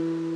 Mm-hmm.